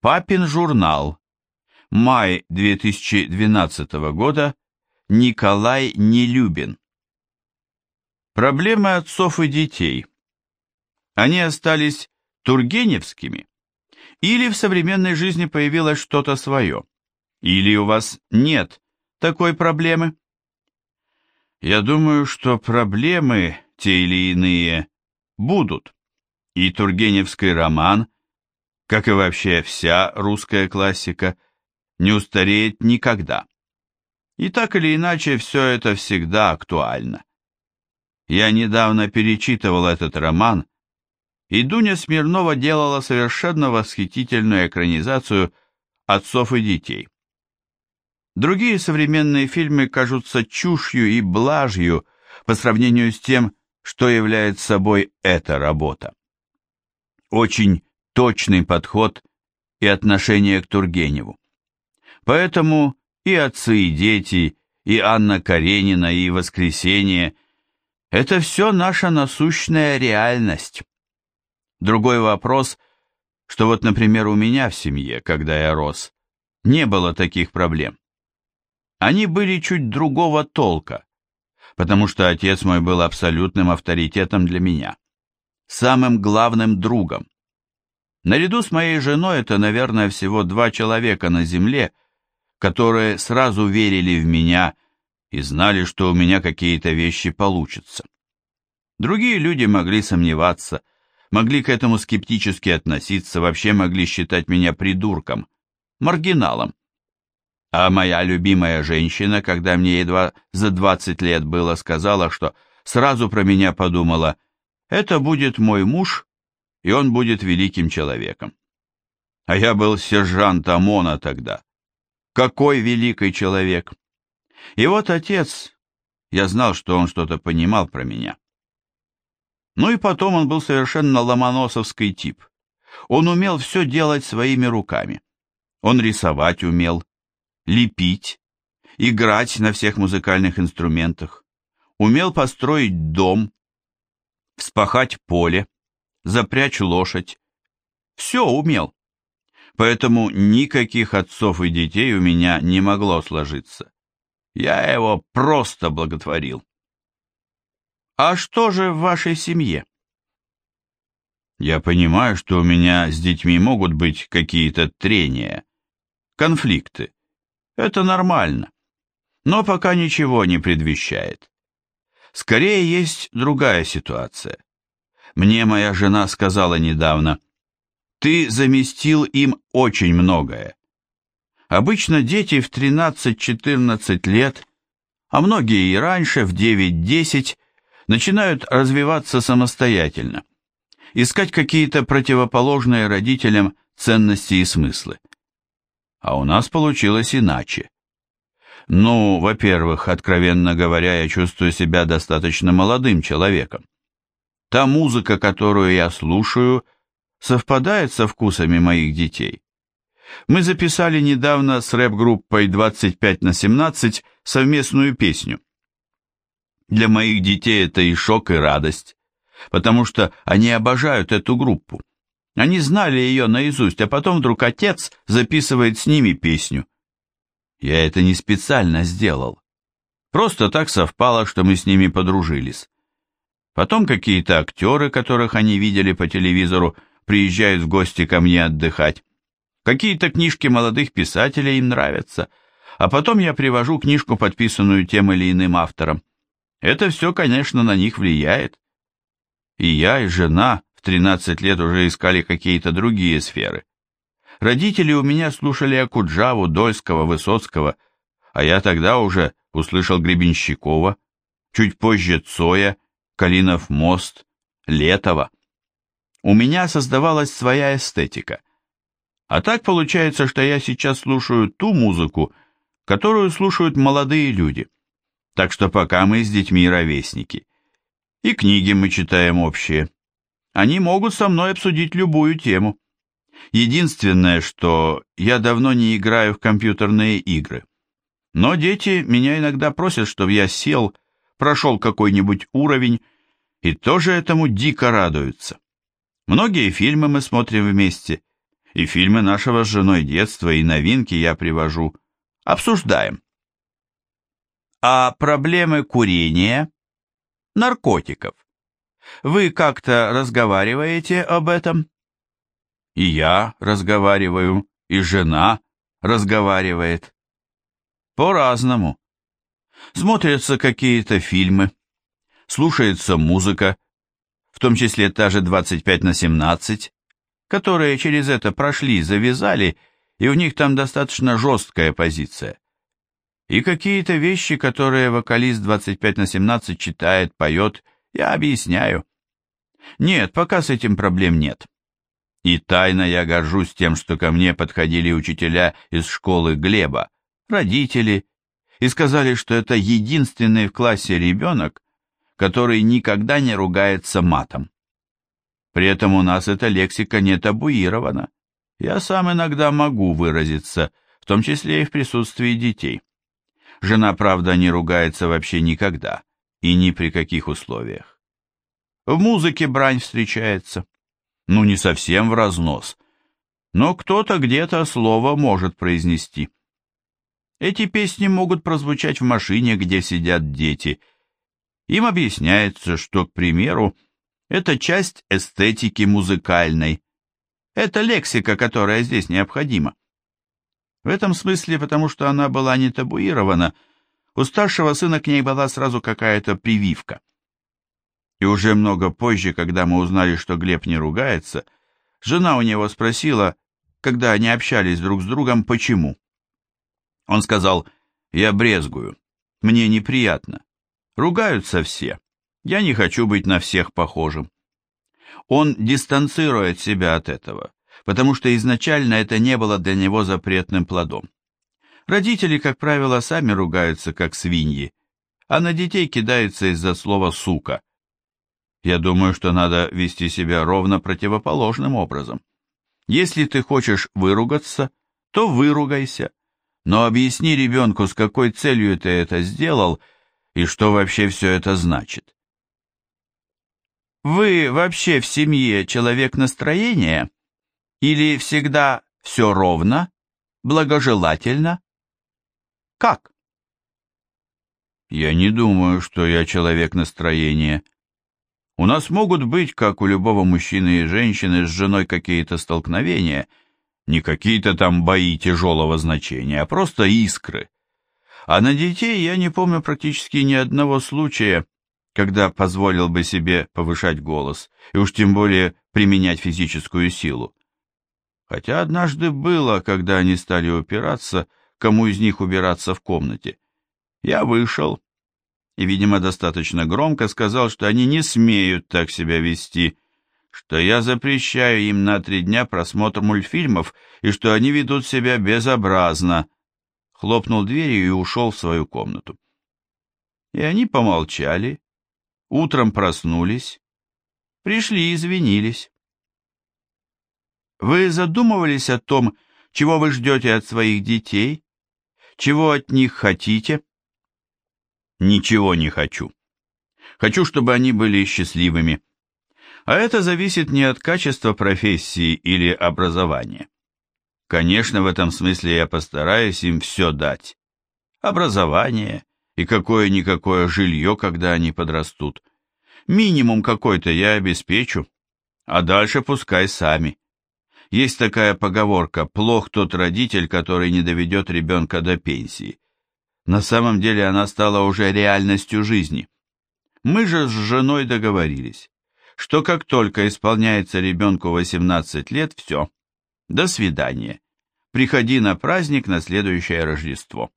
Папин журнал. Май 2012 года. Николай Нелюбин. Проблемы отцов и детей. Они остались тургеневскими? Или в современной жизни появилось что-то свое? Или у вас нет такой проблемы? Я думаю, что проблемы, те или иные, будут. И Тургеневский роман, как и вообще вся русская классика, не устареет никогда. И так или иначе, все это всегда актуально. Я недавно перечитывал этот роман, и Дуня Смирнова делала совершенно восхитительную экранизацию «Отцов и детей». Другие современные фильмы кажутся чушью и блажью по сравнению с тем, что является собой эта работа. Очень точный подход и отношение к Тургеневу. Поэтому и отцы, и дети, и Анна Каренина, и Воскресенье – это все наша насущная реальность. Другой вопрос, что вот, например, у меня в семье, когда я рос, не было таких проблем. Они были чуть другого толка, потому что отец мой был абсолютным авторитетом для меня, самым главным другом. Наряду с моей женой это, наверное, всего два человека на земле, которые сразу верили в меня и знали, что у меня какие-то вещи получатся. Другие люди могли сомневаться, могли к этому скептически относиться, вообще могли считать меня придурком, маргиналом. А моя любимая женщина, когда мне едва за 20 лет было, сказала, что сразу про меня подумала, это будет мой муж, и он будет великим человеком. А я был сержант ОМОНа тогда. Какой великий человек! И вот отец, я знал, что он что-то понимал про меня. Ну и потом он был совершенно ломоносовский тип. Он умел все делать своими руками. Он рисовать умел, лепить, играть на всех музыкальных инструментах, умел построить дом, вспахать поле, запрячь лошадь. Все умел. Поэтому никаких отцов и детей у меня не могло сложиться. Я его просто благотворил. А что же в вашей семье? Я понимаю, что у меня с детьми могут быть какие-то трения, конфликты. Это нормально. Но пока ничего не предвещает. Скорее есть другая ситуация. Мне моя жена сказала недавно, ты заместил им очень многое. Обычно дети в 13-14 лет, а многие и раньше, в 9-10, начинают развиваться самостоятельно, искать какие-то противоположные родителям ценности и смыслы. А у нас получилось иначе. Ну, во-первых, откровенно говоря, я чувствую себя достаточно молодым человеком. Та музыка, которую я слушаю, совпадает со вкусами моих детей. Мы записали недавно с рэп-группой 25 на 17 совместную песню. Для моих детей это и шок, и радость, потому что они обожают эту группу. Они знали ее наизусть, а потом вдруг отец записывает с ними песню. Я это не специально сделал. Просто так совпало, что мы с ними подружились. Потом какие-то актеры, которых они видели по телевизору, приезжают в гости ко мне отдыхать. Какие-то книжки молодых писателей им нравятся. А потом я привожу книжку, подписанную тем или иным автором. Это все, конечно, на них влияет. И я, и жена в 13 лет уже искали какие-то другие сферы. Родители у меня слушали Акуджаву, Дольского, Высоцкого, а я тогда уже услышал Гребенщикова, чуть позже Цоя, Калинов мост, Летова. У меня создавалась своя эстетика. А так получается, что я сейчас слушаю ту музыку, которую слушают молодые люди. Так что пока мы с детьми ровесники. И книги мы читаем общие. Они могут со мной обсудить любую тему. Единственное, что я давно не играю в компьютерные игры. Но дети меня иногда просят, чтобы я сел, прошел какой-нибудь уровень, и тоже этому дико радуются. Многие фильмы мы смотрим вместе, И фильмы нашего с женой детства, и новинки я привожу. Обсуждаем. А проблемы курения, наркотиков? Вы как-то разговариваете об этом? И я разговариваю, и жена разговаривает. По-разному. Смотрятся какие-то фильмы, слушается музыка, в том числе та же 25 на 17, которые через это прошли, завязали, и у них там достаточно жесткая позиция. И какие-то вещи, которые вокалист 25 на 17 читает, поет, я объясняю. Нет, пока с этим проблем нет. И тайно я горжусь тем, что ко мне подходили учителя из школы Глеба, родители, и сказали, что это единственный в классе ребенок, который никогда не ругается матом. При этом у нас эта лексика не табуирована. Я сам иногда могу выразиться, в том числе и в присутствии детей. Жена, правда, не ругается вообще никогда и ни при каких условиях. В музыке брань встречается. Ну, не совсем в разнос, но кто-то где-то слово может произнести. Эти песни могут прозвучать в машине, где сидят дети. Им объясняется, что, к примеру, это часть эстетики музыкальной. Это лексика, которая здесь необходима. В этом смысле, потому что она была не табуирована, у старшего сына к ней была сразу какая-то прививка. И уже много позже, когда мы узнали, что Глеб не ругается, жена у него спросила, когда они общались друг с другом, почему. Он сказал, я брезгую, мне неприятно. Ругаются все, я не хочу быть на всех похожим. Он дистанцирует себя от этого, потому что изначально это не было для него запретным плодом. Родители, как правило, сами ругаются, как свиньи, а на детей кидаются из-за слова «сука». Я думаю, что надо вести себя ровно противоположным образом. Если ты хочешь выругаться, то выругайся, но объясни ребенку, с какой целью ты это сделал и что вообще все это значит. Вы вообще в семье человек настроения? Или всегда все ровно, благожелательно? Как? Я не думаю, что я человек настроения. У нас могут быть, как у любого мужчины и женщины, с женой какие-то столкновения – не какие-то там бои тяжелого значения, а просто искры. А на детей я не помню практически ни одного случая, когда позволил бы себе повышать голос, и уж тем более применять физическую силу. Хотя однажды было, когда они стали упираться, кому из них убираться в комнате. Я вышел и, видимо, достаточно громко сказал, что они не смеют так себя вести, что я запрещаю им на три дня просмотр мультфильмов и что они ведут себя безобразно. Хлопнул дверью и ушел в свою комнату. И они помолчали, утром проснулись, пришли и извинились. Вы задумывались о том, чего вы ждете от своих детей? Чего от них хотите? Ничего не хочу. Хочу, чтобы они были счастливыми. А это зависит не от качества профессии или образования. Конечно, в этом смысле я постараюсь им все дать. Образование и какое-никакое жилье, когда они подрастут. Минимум какой-то я обеспечу, а дальше пускай сами. Есть такая поговорка «плох тот родитель, который не доведет ребенка до пенсии». На самом деле она стала уже реальностью жизни. Мы же с женой договорились что как только исполняется ребенку 18 лет, все, до свидания. Приходи на праздник на следующее Рождество.